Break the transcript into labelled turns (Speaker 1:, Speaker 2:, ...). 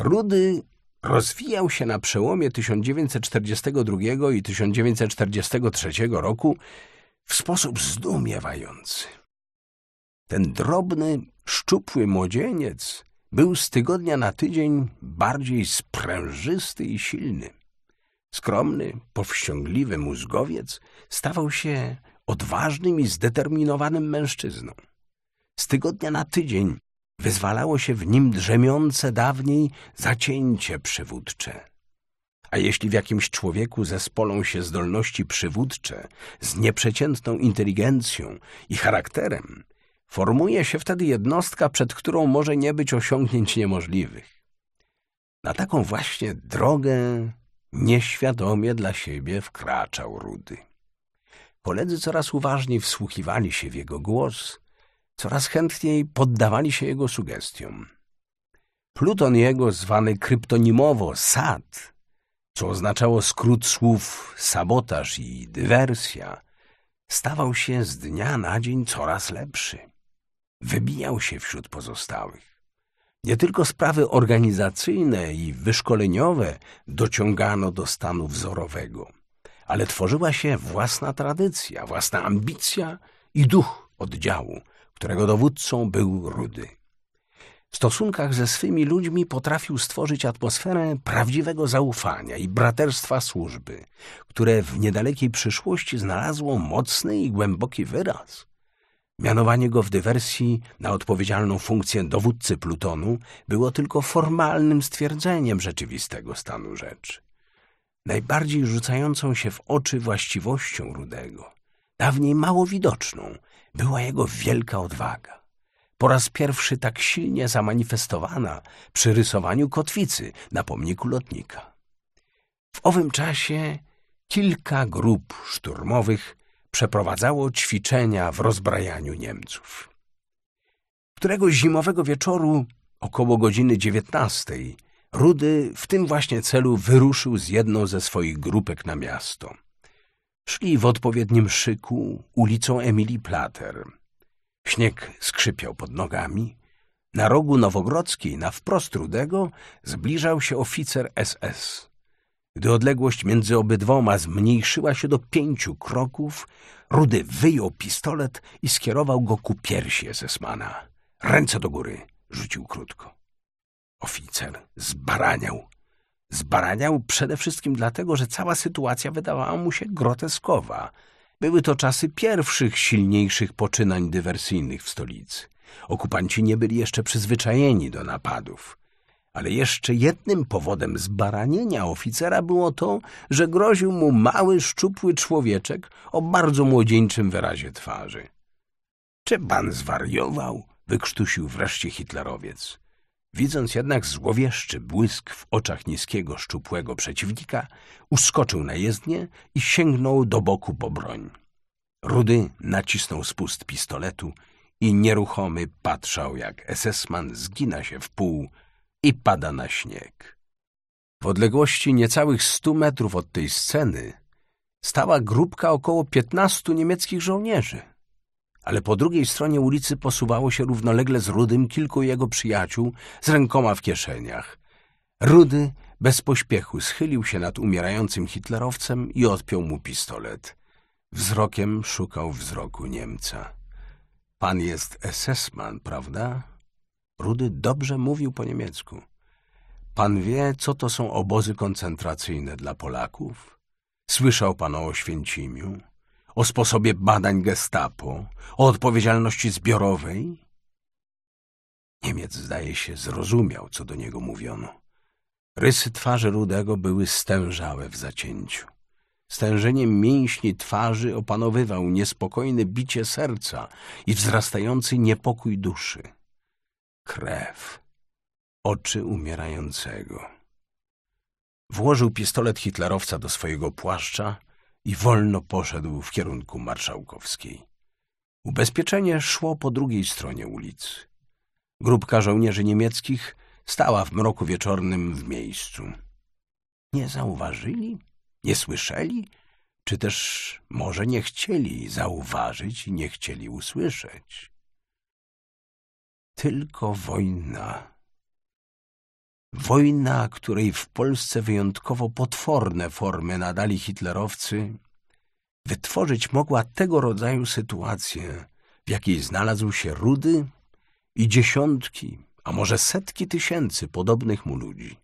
Speaker 1: Rudy rozwijał się na przełomie 1942 i 1943 roku w sposób zdumiewający. Ten drobny, szczupły młodzieniec był z tygodnia na tydzień bardziej sprężysty i silny. Skromny, powściągliwy mózgowiec stawał się odważnym i zdeterminowanym mężczyzną. Z tygodnia na tydzień wyzwalało się w nim drzemiące dawniej zacięcie przywódcze. A jeśli w jakimś człowieku zespolą się zdolności przywódcze z nieprzeciętną inteligencją i charakterem, formuje się wtedy jednostka, przed którą może nie być osiągnięć niemożliwych. Na taką właśnie drogę nieświadomie dla siebie wkraczał Rudy. Koledzy coraz uważniej wsłuchiwali się w jego głos, coraz chętniej poddawali się jego sugestiom. Pluton jego, zwany kryptonimowo Sad, co oznaczało skrót słów sabotaż i dywersja, stawał się z dnia na dzień coraz lepszy. Wybijał się wśród pozostałych. Nie tylko sprawy organizacyjne i wyszkoleniowe dociągano do stanu wzorowego, ale tworzyła się własna tradycja, własna ambicja i duch oddziału, którego dowódcą był Rudy. W stosunkach ze swymi ludźmi potrafił stworzyć atmosferę prawdziwego zaufania i braterstwa służby, które w niedalekiej przyszłości znalazło mocny i głęboki wyraz. Mianowanie go w dywersji na odpowiedzialną funkcję dowódcy plutonu było tylko formalnym stwierdzeniem rzeczywistego stanu rzeczy. Najbardziej rzucającą się w oczy właściwością Rudego, dawniej mało widoczną, była jego wielka odwaga. Po raz pierwszy tak silnie zamanifestowana przy rysowaniu kotwicy na pomniku lotnika. W owym czasie kilka grup szturmowych przeprowadzało ćwiczenia w rozbrajaniu Niemców. Którego zimowego wieczoru, około godziny dziewiętnastej, Rudy w tym właśnie celu wyruszył z jedną ze swoich grupek na miasto. Szli w odpowiednim szyku ulicą Emilii Plater. Śnieg skrzypiał pod nogami. Na rogu Nowogrodzkiej, na wprost Rudego, zbliżał się oficer SS. Gdy odległość między obydwoma zmniejszyła się do pięciu kroków, Rudy wyjął pistolet i skierował go ku piersi Esesmana. Ręce do góry, rzucił krótko. Oficer zbaraniał. Zbaraniał przede wszystkim dlatego, że cała sytuacja wydawała mu się groteskowa. Były to czasy pierwszych silniejszych poczynań dywersyjnych w stolicy. Okupanci nie byli jeszcze przyzwyczajeni do napadów. Ale jeszcze jednym powodem zbaranienia oficera było to, że groził mu mały, szczupły człowieczek o bardzo młodzieńczym wyrazie twarzy. Czy pan zwariował? wykrztusił wreszcie hitlerowiec. Widząc jednak złowieszczy błysk w oczach niskiego, szczupłego przeciwnika, uskoczył na jezdnię i sięgnął do boku po broń. Rudy nacisnął spust pistoletu i nieruchomy patrzał, jak esesman zgina się w pół i pada na śnieg. W odległości niecałych stu metrów od tej sceny stała grupka około piętnastu niemieckich żołnierzy. Ale po drugiej stronie ulicy posuwało się równolegle z Rudym kilku jego przyjaciół z rękoma w kieszeniach. Rudy bez pośpiechu schylił się nad umierającym hitlerowcem i odpiął mu pistolet. Wzrokiem szukał wzroku Niemca. Pan jest SS-man, prawda? Rudy dobrze mówił po niemiecku. Pan wie, co to są obozy koncentracyjne dla Polaków? Słyszał pan o Oświęcimiu? O sposobie badań gestapo? O odpowiedzialności zbiorowej? Niemiec, zdaje się, zrozumiał, co do niego mówiono. Rysy twarzy Rudego były stężałe w zacięciu. Stężeniem mięśni twarzy opanowywał niespokojne bicie serca i wzrastający niepokój duszy krew, oczy umierającego. Włożył pistolet hitlerowca do swojego płaszcza i wolno poszedł w kierunku marszałkowskiej. Ubezpieczenie szło po drugiej stronie ulicy. Grupka żołnierzy niemieckich stała w mroku wieczornym w miejscu. Nie zauważyli? Nie słyszeli? Czy też może nie chcieli zauważyć i nie chcieli usłyszeć? tylko wojna. Wojna, której w Polsce wyjątkowo potworne formy nadali hitlerowcy, wytworzyć mogła tego rodzaju sytuację, w jakiej znalazł się Rudy i dziesiątki, a może setki tysięcy podobnych mu ludzi.